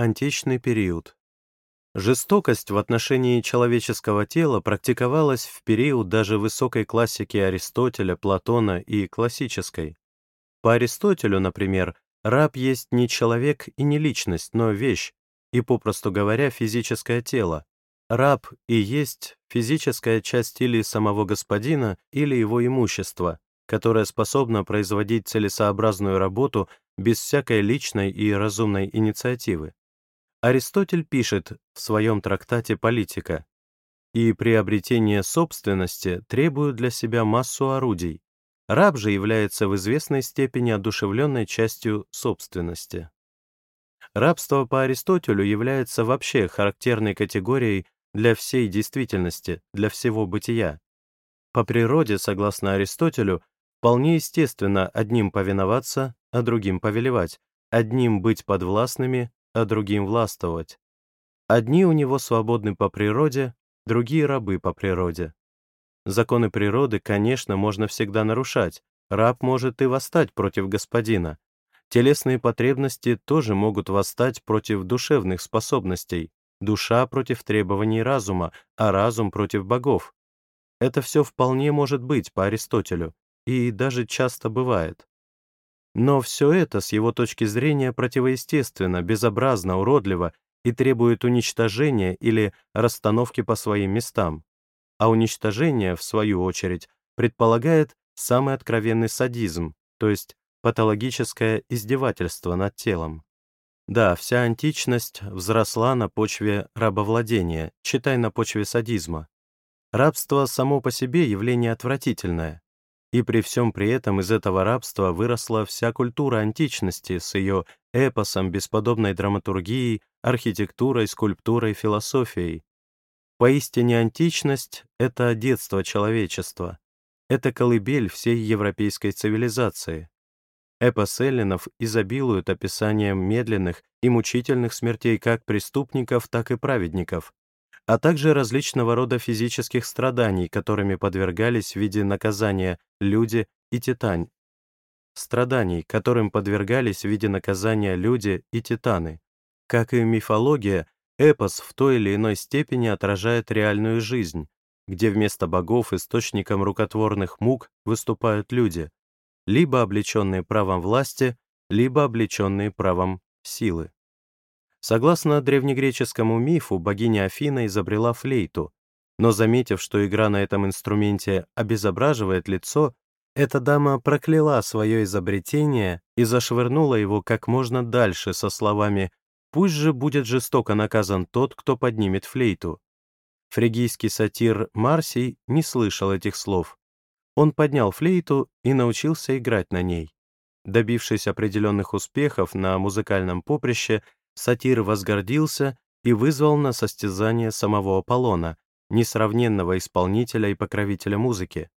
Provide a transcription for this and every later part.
Античный период. Жестокость в отношении человеческого тела практиковалась в период даже высокой классики Аристотеля, Платона и классической. По Аристотелю, например, раб есть не человек и не личность, но вещь, и, попросту говоря, физическое тело. Раб и есть физическая часть или самого господина, или его имущества, которое способно производить целесообразную работу без всякой личной и разумной инициативы. Аристотель пишет в своем трактате «Политика», «И приобретение собственности требует для себя массу орудий. Раб же является в известной степени одушевленной частью собственности». Рабство по Аристотелю является вообще характерной категорией для всей действительности, для всего бытия. По природе, согласно Аристотелю, вполне естественно одним повиноваться, а другим повелевать, одним быть подвластными, а другим властвовать. Одни у него свободны по природе, другие рабы по природе. Законы природы, конечно, можно всегда нарушать, раб может и восстать против господина. Телесные потребности тоже могут восстать против душевных способностей, душа против требований разума, а разум против богов. Это все вполне может быть по Аристотелю, и даже часто бывает. Но все это с его точки зрения противоестественно, безобразно, уродливо и требует уничтожения или расстановки по своим местам. А уничтожение, в свою очередь, предполагает самый откровенный садизм, то есть патологическое издевательство над телом. Да, вся античность взросла на почве рабовладения, читай на почве садизма. Рабство само по себе явление отвратительное, и при всем при этом из этого рабства выросла вся культура античности с ее эпосом, бесподобной драматургией, архитектурой, скульптурой, философией. Поистине античность — это детство человечества, это колыбель всей европейской цивилизации. Эпос эллинов изобилует описанием медленных и мучительных смертей как преступников, так и праведников, а также различного рода физических страданий, которыми подвергались в виде наказания люди и титань. Страданий, которым подвергались в виде наказания люди и титаны. Как и мифология, эпос в той или иной степени отражает реальную жизнь, где вместо богов источником рукотворных мук выступают люди, либо облеченные правом власти, либо облеченные правом силы. Согласно древнегреческому мифу, богиня Афина изобрела флейту, но заметив, что игра на этом инструменте обезображивает лицо, эта дама прокляла свое изобретение и зашвырнула его как можно дальше со словами «Пусть же будет жестоко наказан тот, кто поднимет флейту». Фригийский сатир Марсий не слышал этих слов. Он поднял флейту и научился играть на ней. Добившись определенных успехов на музыкальном поприще, сатир возгордился и вызвал на состязание самого Аполлона, несравненного исполнителя и покровителя музыки.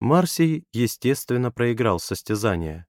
Марсий, естественно, проиграл состязание.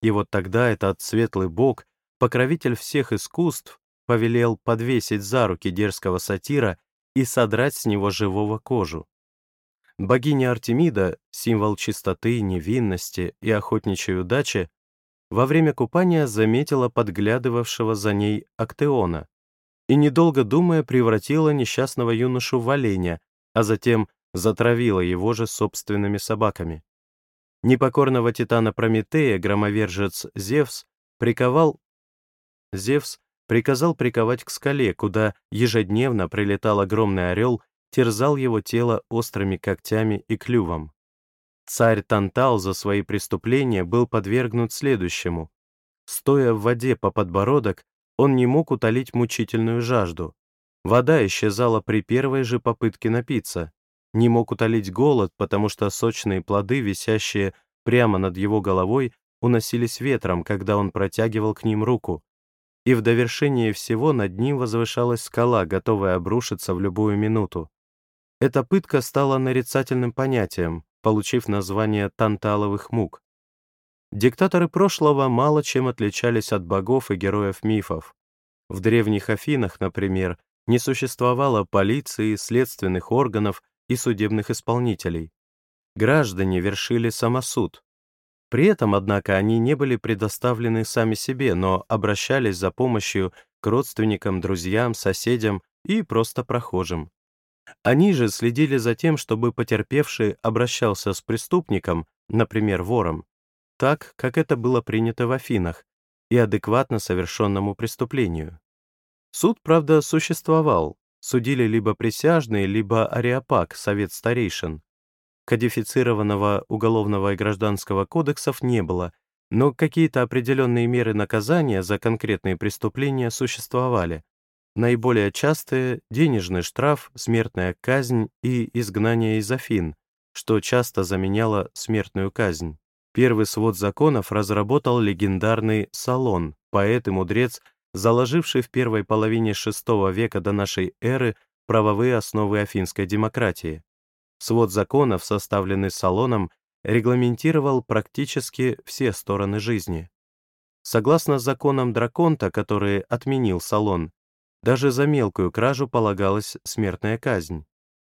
И вот тогда этот светлый бог, покровитель всех искусств, повелел подвесить за руки дерзкого сатира и содрать с него живого кожу. Богиня Артемида, символ чистоты, невинности и охотничьей удачи, во время купания заметила подглядывавшего за ней Актеона и, недолго думая, превратила несчастного юношу в оленя, а затем затравила его же собственными собаками. Непокорного титана Прометея громовержец Зевс приковал... Зевс приказал приковать к скале, куда ежедневно прилетал огромный орел, терзал его тело острыми когтями и клювом. Царь Тантал за свои преступления был подвергнут следующему. Стоя в воде по подбородок, он не мог утолить мучительную жажду. Вода исчезала при первой же попытке напиться. Не мог утолить голод, потому что сочные плоды, висящие прямо над его головой, уносились ветром, когда он протягивал к ним руку. И в довершение всего над ним возвышалась скала, готовая обрушиться в любую минуту. Эта пытка стала нарицательным понятием, получив название танталовых мук. Диктаторы прошлого мало чем отличались от богов и героев мифов. В древних Афинах, например, не существовало полиции, следственных органов и судебных исполнителей. Граждане вершили самосуд. При этом, однако, они не были предоставлены сами себе, но обращались за помощью к родственникам, друзьям, соседям и просто прохожим. Они же следили за тем, чтобы потерпевший обращался с преступником, например, вором, так, как это было принято в Афинах, и адекватно совершенному преступлению. Суд, правда, существовал, судили либо присяжные, либо ариапак, совет старейшин. Кодифицированного уголовного и гражданского кодексов не было, но какие-то определенные меры наказания за конкретные преступления существовали. Наиболее частые — денежный штраф, смертная казнь и изгнание из Афин, что часто заменяло смертную казнь. Первый свод законов разработал легендарный Салон, поэт и мудрец, заложивший в первой половине VI века до нашей эры правовые основы афинской демократии. Свод законов, составленный Салоном, регламентировал практически все стороны жизни. Согласно законам Драконта, которые отменил Салон, даже за мелкую кражу полагалась смертная казнь.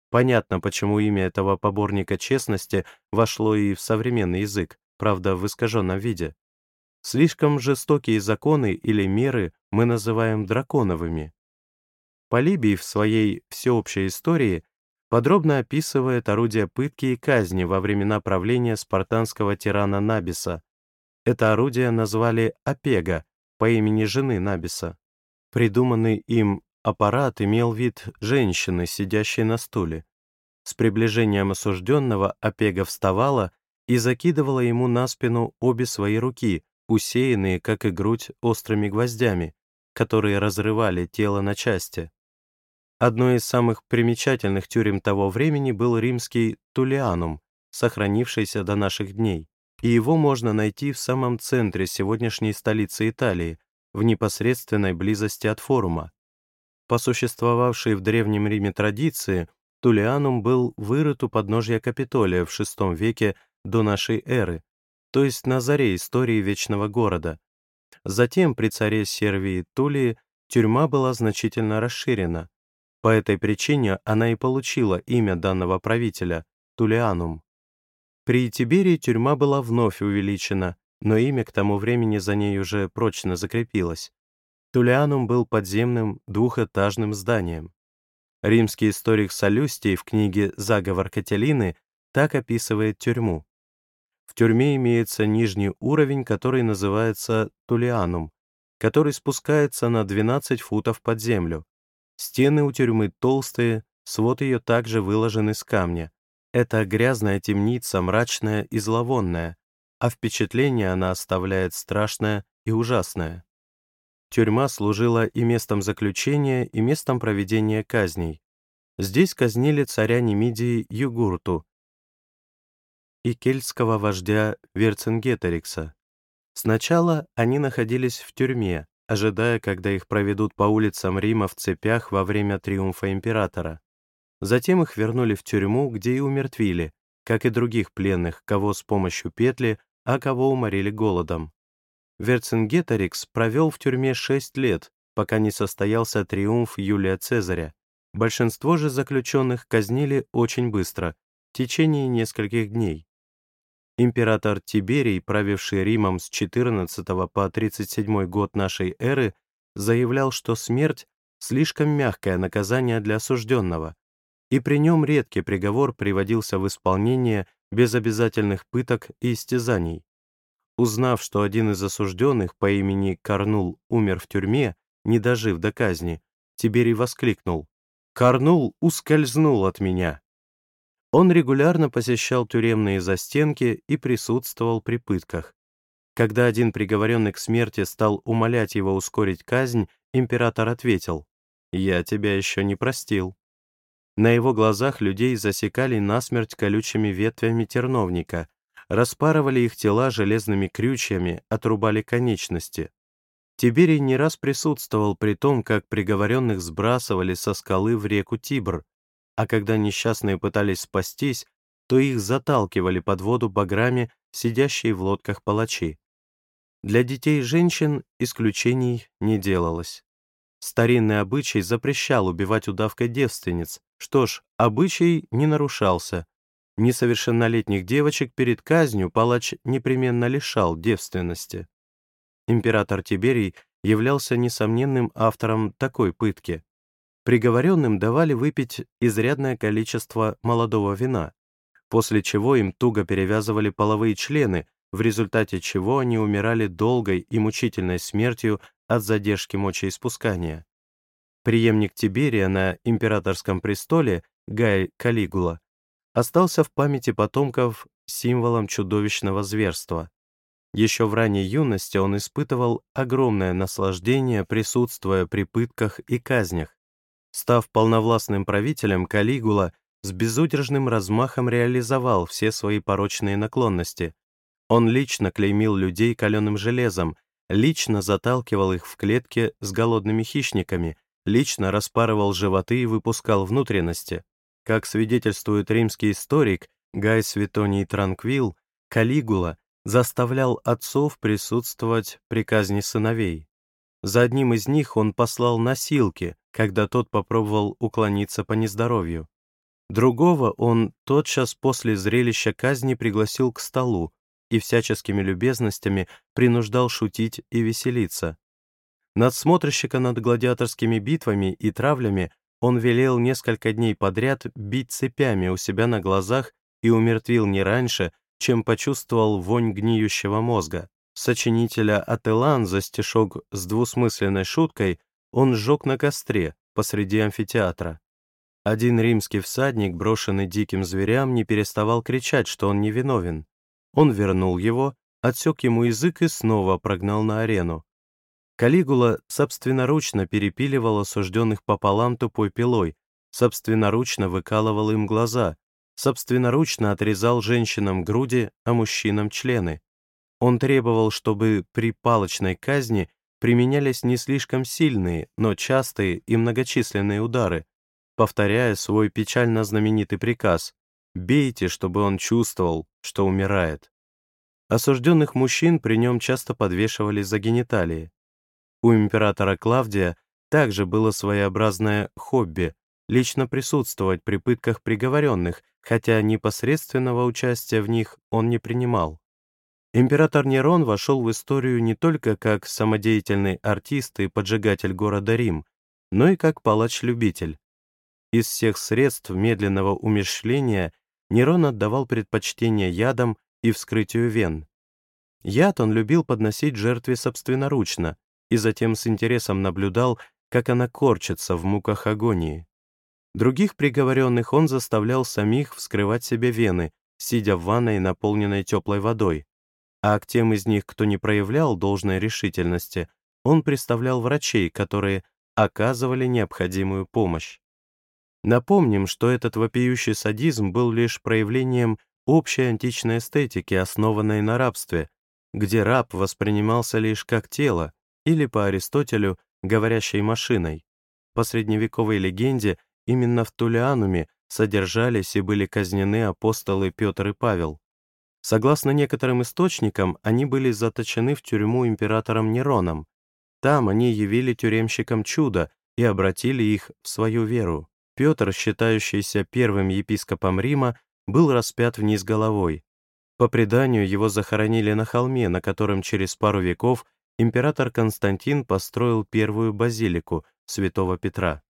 Понятно, почему имя этого поборника честности вошло и в современный язык, правда, в искаженном виде. Слишком жестокие законы или меры мы называем драконовыми. Полибий в своей всеобщей истории подробно описывает орудия пытки и казни во времена правления спартанского тирана Набиса. Это орудие назвали Апега по имени жены Набиса. Придуманный им аппарат имел вид женщины, сидящей на стуле. С приближением осужденного Апега вставала и закидывала ему на спину обе свои руки, усеянные, как и грудь, острыми гвоздями, которые разрывали тело на части. Одной из самых примечательных тюрем того времени был римский Тулианум, сохранившийся до наших дней, и его можно найти в самом центре сегодняшней столицы Италии, в непосредственной близости от форума. По существовавшей в Древнем Риме традиции, Тулианум был вырыт у подножья Капитолия в VI веке до нашей эры, то есть на заре истории Вечного Города. Затем при царе Сервии Тулии тюрьма была значительно расширена. По этой причине она и получила имя данного правителя — Тулианум. При Тиберии тюрьма была вновь увеличена, но имя к тому времени за ней уже прочно закрепилось. Тулианум был подземным двухэтажным зданием. Римский историк Солюстий в книге «Заговор Кателины» так описывает тюрьму. В тюрьме имеется нижний уровень, который называется тулианум, который спускается на 12 футов под землю. Стены у тюрьмы толстые, свод ее также выложен из камня. Это грязная темница, мрачная и зловонная, а впечатление она оставляет страшное и ужасное. Тюрьма служила и местом заключения, и местом проведения казней. Здесь казнили царя Немидии Югурту, и кельтского вождя Верцингеторикса. Сначала они находились в тюрьме, ожидая, когда их проведут по улицам Рима в цепях во время триумфа императора. Затем их вернули в тюрьму, где и умертвили, как и других пленных, кого с помощью петли, а кого уморили голодом. Верцингеторикс провел в тюрьме шесть лет, пока не состоялся триумф Юлия Цезаря. Большинство же заключенных казнили очень быстро, в течение нескольких дней. Император Тиберий, правивший Римом с 14 по 37 год нашей эры, заявлял, что смерть — слишком мягкое наказание для осужденного, и при нем редкий приговор приводился в исполнение без обязательных пыток и истязаний. Узнав, что один из осужденных по имени Карнул умер в тюрьме, не дожив до казни, Тиберий воскликнул «Карнул ускользнул от меня!» Он регулярно посещал тюремные застенки и присутствовал при пытках. Когда один приговоренный к смерти стал умолять его ускорить казнь, император ответил, «Я тебя еще не простил». На его глазах людей засекали насмерть колючими ветвями терновника, распарывали их тела железными крючьями, отрубали конечности. Тиберий не раз присутствовал при том, как приговоренных сбрасывали со скалы в реку Тибр, а когда несчастные пытались спастись, то их заталкивали под воду баграми, сидящие в лодках палачи. Для детей и женщин исключений не делалось. Старинный обычай запрещал убивать удавкой девственниц. Что ж, обычай не нарушался. Несовершеннолетних девочек перед казнью палач непременно лишал девственности. Император Тиберий являлся несомненным автором такой пытки. Приговоренным давали выпить изрядное количество молодого вина, после чего им туго перевязывали половые члены, в результате чего они умирали долгой и мучительной смертью от задержки мочеиспускания. Приемник Тиберия на императорском престоле, Гай Калигула, остался в памяти потомков символом чудовищного зверства. Еще в ранней юности он испытывал огромное наслаждение, присутствуя при пытках и казнях. Став полновластным правителем, Калигула с безудержным размахом реализовал все свои порочные наклонности. Он лично клеймил людей каленым железом, лично заталкивал их в клетки с голодными хищниками, лично распарывал животы и выпускал внутренности. Как свидетельствует римский историк Гай Светоний Транквил, Калигула заставлял отцов присутствовать при казни сыновей. За одним из них он послал носилки, когда тот попробовал уклониться по нездоровью. Другого он тотчас после зрелища казни пригласил к столу и всяческими любезностями принуждал шутить и веселиться. Надсмотрщика над гладиаторскими битвами и травлями он велел несколько дней подряд бить цепями у себя на глазах и умертвил не раньше, чем почувствовал вонь гниющего мозга. Сочинителя Ателан за стишок с двусмысленной шуткой он сжег на костре посреди амфитеатра. Один римский всадник, брошенный диким зверям, не переставал кричать, что он невиновен. Он вернул его, отсек ему язык и снова прогнал на арену. Калигула собственноручно перепиливал осужденных пополам тупой пилой, собственноручно выкалывал им глаза, собственноручно отрезал женщинам груди, а мужчинам члены. Он требовал, чтобы при палочной казни применялись не слишком сильные, но частые и многочисленные удары, повторяя свой печально знаменитый приказ «Бейте, чтобы он чувствовал, что умирает». Осужденных мужчин при нем часто подвешивали за гениталии. У императора Клавдия также было своеобразное хобби — лично присутствовать при пытках приговоренных, хотя непосредственного участия в них он не принимал. Император Нерон вошел в историю не только как самодеятельный артист и поджигатель города Рим, но и как палач-любитель. Из всех средств медленного умерщвления Нерон отдавал предпочтение ядам и вскрытию вен. Яд он любил подносить жертве собственноручно и затем с интересом наблюдал, как она корчится в муках агонии. Других приговоренных он заставлял самих вскрывать себе вены, сидя в ванной, наполненной теплой водой. А к тем из них, кто не проявлял должной решительности, он представлял врачей, которые оказывали необходимую помощь. Напомним, что этот вопиющий садизм был лишь проявлением общей античной эстетики, основанной на рабстве, где раб воспринимался лишь как тело, или по Аристотелю, говорящей машиной. По средневековой легенде Именно в Тулиануме содержались и были казнены апостолы Петр и Павел. Согласно некоторым источникам, они были заточены в тюрьму императором Нероном. Там они явили тюремщикам чудо и обратили их в свою веру. Петр, считающийся первым епископом Рима, был распят вниз головой. По преданию, его захоронили на холме, на котором через пару веков император Константин построил первую базилику святого Петра.